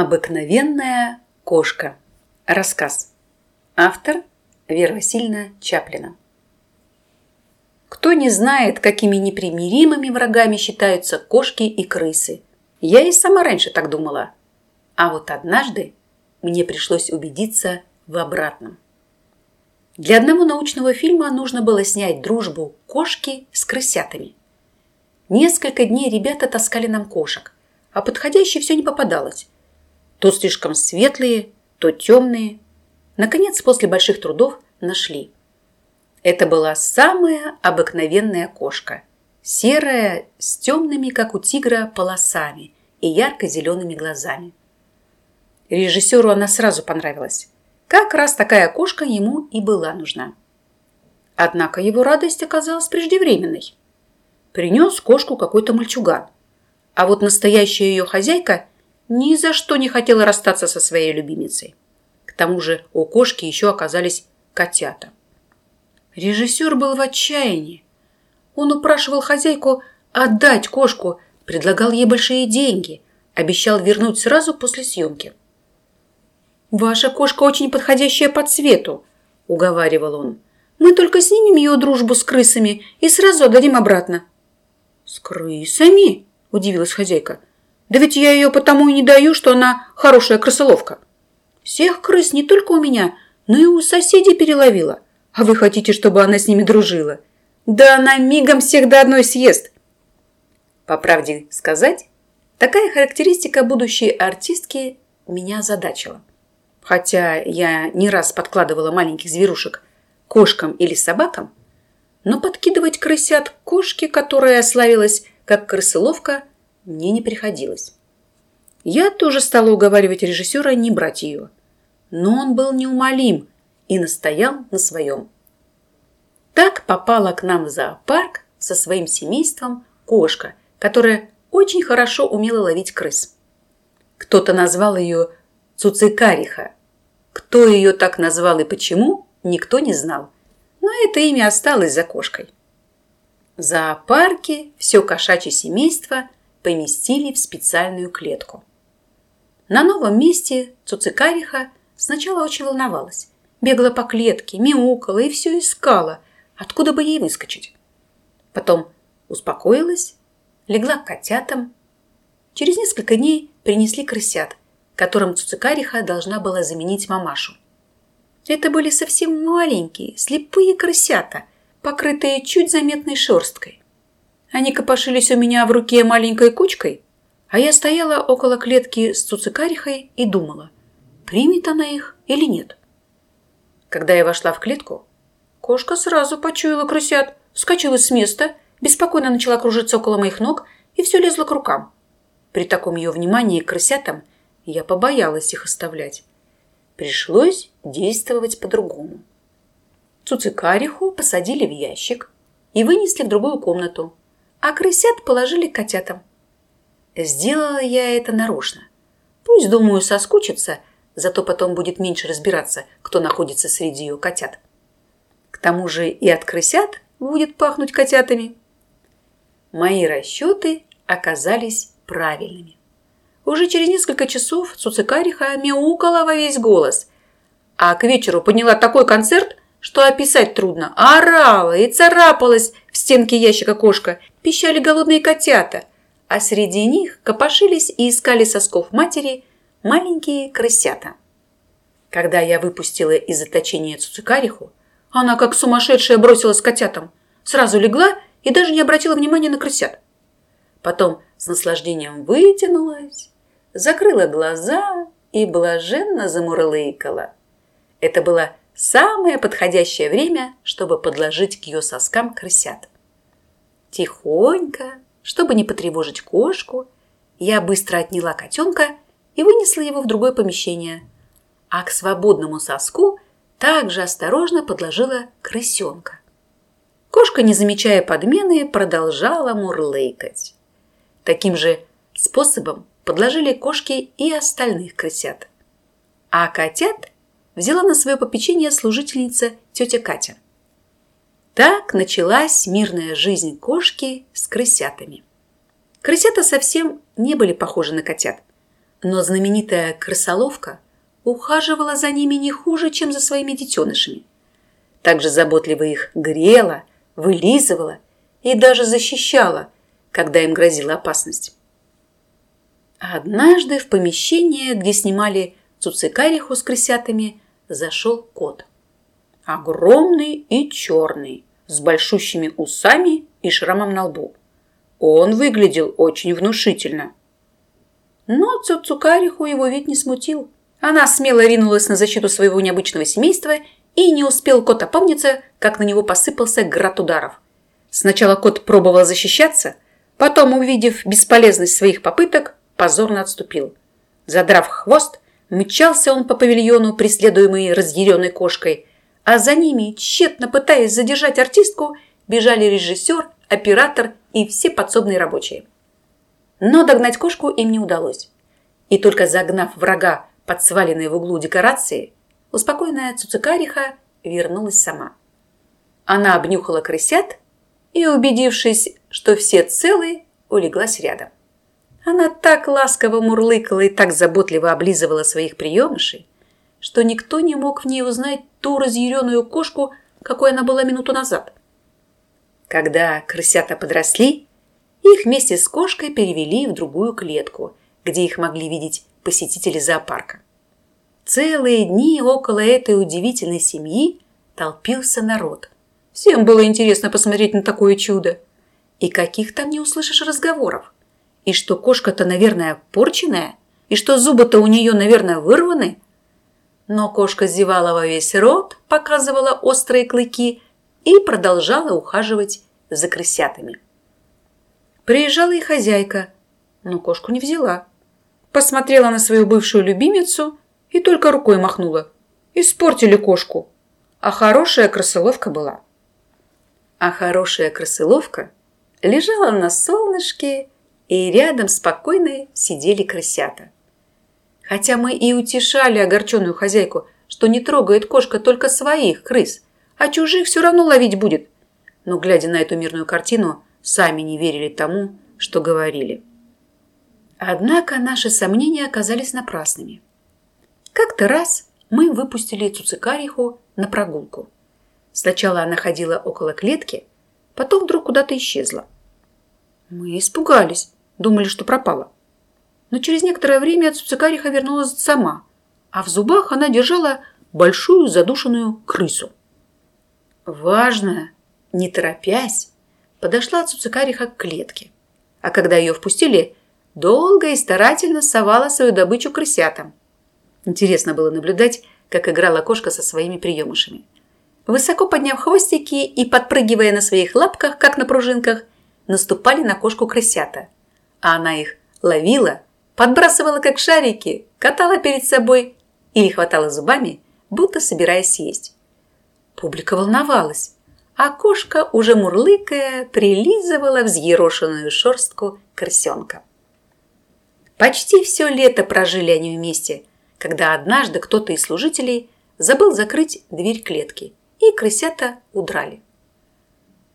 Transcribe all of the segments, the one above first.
Обыкновенная кошка. Рассказ. Автор Вера Васильевна Чаплина. Кто не знает, какими непримиримыми врагами считаются кошки и крысы? Я и сама раньше так думала. А вот однажды мне пришлось убедиться в обратном. Для одного научного фильма нужно было снять дружбу кошки с крысятами. Несколько дней ребята таскали нам кошек, а подходящей все не попадалось. То слишком светлые, то темные. Наконец, после больших трудов нашли. Это была самая обыкновенная кошка. Серая, с темными, как у тигра, полосами и ярко-зелеными глазами. Режиссеру она сразу понравилась. Как раз такая кошка ему и была нужна. Однако его радость оказалась преждевременной. Принес кошку какой-то мальчуган. А вот настоящая ее хозяйка ни за что не хотела расстаться со своей любимицей. К тому же у кошки еще оказались котята. Режиссер был в отчаянии. Он упрашивал хозяйку отдать кошку, предлагал ей большие деньги, обещал вернуть сразу после съемки. «Ваша кошка очень подходящая по цвету», – уговаривал он. «Мы только снимем ее дружбу с крысами и сразу отдадим обратно». «С крысами?» – удивилась хозяйка. «Да ведь я ее потому и не даю, что она хорошая крысоловка. Всех крыс не только у меня, но и у соседей переловила. А вы хотите, чтобы она с ними дружила? Да она мигом всех до одной съест». По правде сказать, такая характеристика будущей артистки меня задачила. Хотя я не раз подкладывала маленьких зверушек кошкам или собакам, но подкидывать крысят кошке, которая славилась как крысыловка, мне не приходилось. Я тоже стала уговаривать режиссера не брать ее. Но он был неумолим и настоял на своем. Так попала к нам в зоопарк со своим семейством кошка, которая очень хорошо умела ловить крыс. Кто-то назвал ее Цуцикариха, кто ее так назвал и почему, никто не знал. Но это имя осталось за кошкой. В зоопарке все кошачье семейство поместили в специальную клетку. На новом месте Цуцикариха сначала очень волновалась. Бегала по клетке, мяукала и все искала, откуда бы ей выскочить. Потом успокоилась, легла к котятам. Через несколько дней принесли крысят – которым Цуцикариха должна была заменить мамашу. Это были совсем маленькие, слепые крысята, покрытые чуть заметной шерсткой. Они копошились у меня в руке маленькой кучкой, а я стояла около клетки с Цуцикарихой и думала, примет она их или нет. Когда я вошла в клетку, кошка сразу почуяла крысят, вскочила с места, беспокойно начала кружиться около моих ног и все лезла к рукам. При таком ее внимании к крысятам – я побоялась их оставлять. Пришлось действовать по-другому. Цуцикариху посадили в ящик и вынесли в другую комнату, а крысят положили котятам. Сделала я это нарочно. Пусть, думаю, соскучится, зато потом будет меньше разбираться, кто находится среди ее котят. К тому же и от крысят будет пахнуть котятами. Мои расчеты оказались правильными. Уже через несколько часов Цуцикариха мяукала во весь голос, а к вечеру подняла такой концерт, что описать трудно. Орала и царапалась в стенке ящика кошка, пищали голодные котята, а среди них копошились и искали сосков матери маленькие крысята. Когда я выпустила из заточения Цуцикариху, она как сумасшедшая бросилась к котятам, сразу легла и даже не обратила внимания на крысят. Потом с наслаждением вытянулась, закрыла глаза и блаженно замурлыкала. Это было самое подходящее время, чтобы подложить к ее соскам крысят. Тихонько, чтобы не потревожить кошку, я быстро отняла котенка и вынесла его в другое помещение, а к свободному соску также осторожно подложила крысенка. Кошка, не замечая подмены, продолжала мурлыкать. Таким же способом подложили кошки и остальных крысят. А котят взяла на свое попечение служительница тетя Катя. Так началась мирная жизнь кошки с крысятами. Крысята совсем не были похожи на котят. Но знаменитая крысоловка ухаживала за ними не хуже, чем за своими детенышами. Также заботливо их грела, вылизывала и даже защищала, когда им грозила опасность. Однажды в помещение, где снимали цуцикариху с крысятами, зашел кот. Огромный и черный, с большущими усами и шрамом на лбу. Он выглядел очень внушительно. Но Цуцукариху его вид не смутил. Она смело ринулась на защиту своего необычного семейства и не успел кот опомниться, как на него посыпался град ударов. Сначала кот пробовал защищаться, потом, увидев бесполезность своих попыток, позорно отступил. Задрав хвост, мчался он по павильону, преследуемый разъяренной кошкой, а за ними, тщетно пытаясь задержать артистку, бежали режиссер, оператор и все подсобные рабочие. Но догнать кошку им не удалось. И только загнав врага под сваленные в углу декорации, успокоенная Цуцикариха вернулась сама. Она обнюхала крысят и, убедившись, что все целы, улеглась рядом. Она так ласково мурлыкала и так заботливо облизывала своих приемышей, что никто не мог в ней узнать ту разъяренную кошку, какой она была минуту назад. Когда крысята подросли, их вместе с кошкой перевели в другую клетку, где их могли видеть посетители зоопарка. Целые дни около этой удивительной семьи толпился народ. Всем было интересно посмотреть на такое чудо. И каких там не услышишь разговоров. И что кошка-то, наверное, порченная, и что зубы-то у нее, наверное, вырваны. Но кошка зевала во весь рот, показывала острые клыки и продолжала ухаживать за крысятами. Приезжала и хозяйка, но кошку не взяла. Посмотрела на свою бывшую любимицу и только рукой махнула. Испортили кошку. А хорошая крысоловка была. А хорошая крысоловка лежала на солнышке, и рядом спокойно сидели крысята. Хотя мы и утешали огорченную хозяйку, что не трогает кошка только своих крыс, а чужих все равно ловить будет. Но, глядя на эту мирную картину, сами не верили тому, что говорили. Однако наши сомнения оказались напрасными. Как-то раз мы выпустили Цуцикариху на прогулку. Сначала она ходила около клетки, потом вдруг куда-то исчезла. Мы испугались, думали, что пропала. Но через некоторое время Цуцикариха вернулась сама, а в зубах она держала большую задушенную крысу. Важно, не торопясь, подошла Цуцикариха к клетке. А когда ее впустили, долго и старательно совала свою добычу крысятам. Интересно было наблюдать, как играла кошка со своими приемышами. Высоко подняв хвостики и подпрыгивая на своих лапках, как на пружинках, наступали на кошку крысята. А она их ловила, подбрасывала как шарики, катала перед собой или хватала зубами, будто собираясь съесть. Публика волновалась а кошка, уже мурлыкая, прилизывала взъерошенную шерстку крысенка. Почти все лето прожили они вместе, когда однажды кто-то из служителей забыл закрыть дверь клетки, и крысята удрали.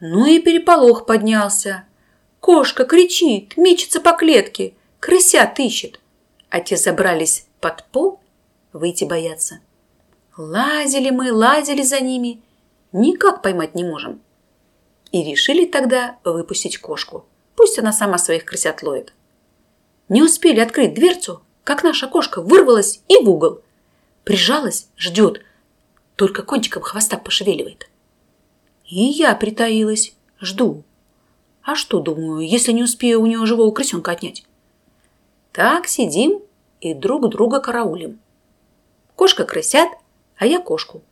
Ну и переполох поднялся. Кошка кричит, мечется по клетке, крысят ищет. А те забрались под пол, выйти боятся. Лазили мы, лазили за ними – Никак поймать не можем. И решили тогда выпустить кошку. Пусть она сама своих крысят ловит. Не успели открыть дверцу, как наша кошка вырвалась и в угол. Прижалась, ждет, только кончиком хвоста пошевеливает. И я притаилась, жду. А что, думаю, если не успею у нее живого крысенка отнять? Так сидим и друг друга караулим. Кошка крысят, а я кошку.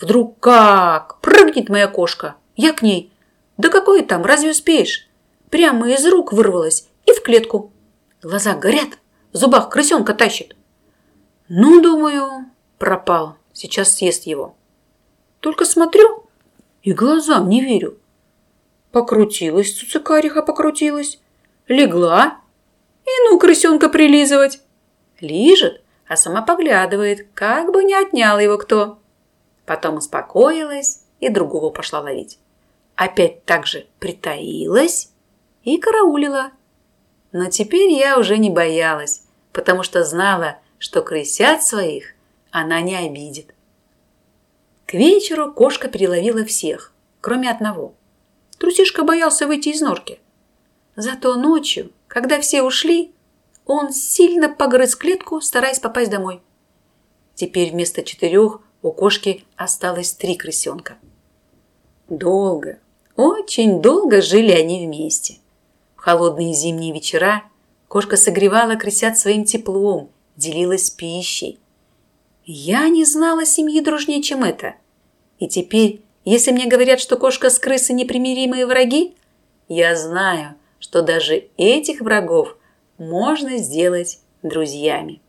Вдруг как? Прыгнет моя кошка. Я к ней. Да какое там, разве успеешь? Прямо из рук вырвалась и в клетку. Глаза горят, в зубах крысенка тащит. Ну, думаю, пропал. Сейчас съест его. Только смотрю и глазам не верю. Покрутилась цуцикариха, покрутилась. Легла. И ну, крысенка прилизывать. Лижет, а сама поглядывает, как бы не отнял его кто. Потом успокоилась и другого пошла ловить. Опять так же притаилась и караулила. Но теперь я уже не боялась, потому что знала, что крысят своих она не обидит. К вечеру кошка переловила всех, кроме одного. Трусишка боялся выйти из норки. Зато ночью, когда все ушли, он сильно погрыз клетку, стараясь попасть домой. Теперь вместо четырех у кошки осталось три крысенка. Долго, очень долго жили они вместе. В холодные зимние вечера кошка согревала крысят своим теплом, делилась пищей. Я не знала семьи дружнее, чем это. И теперь, если мне говорят, что кошка с крысой непримиримые враги, я знаю, что даже этих врагов можно сделать друзьями.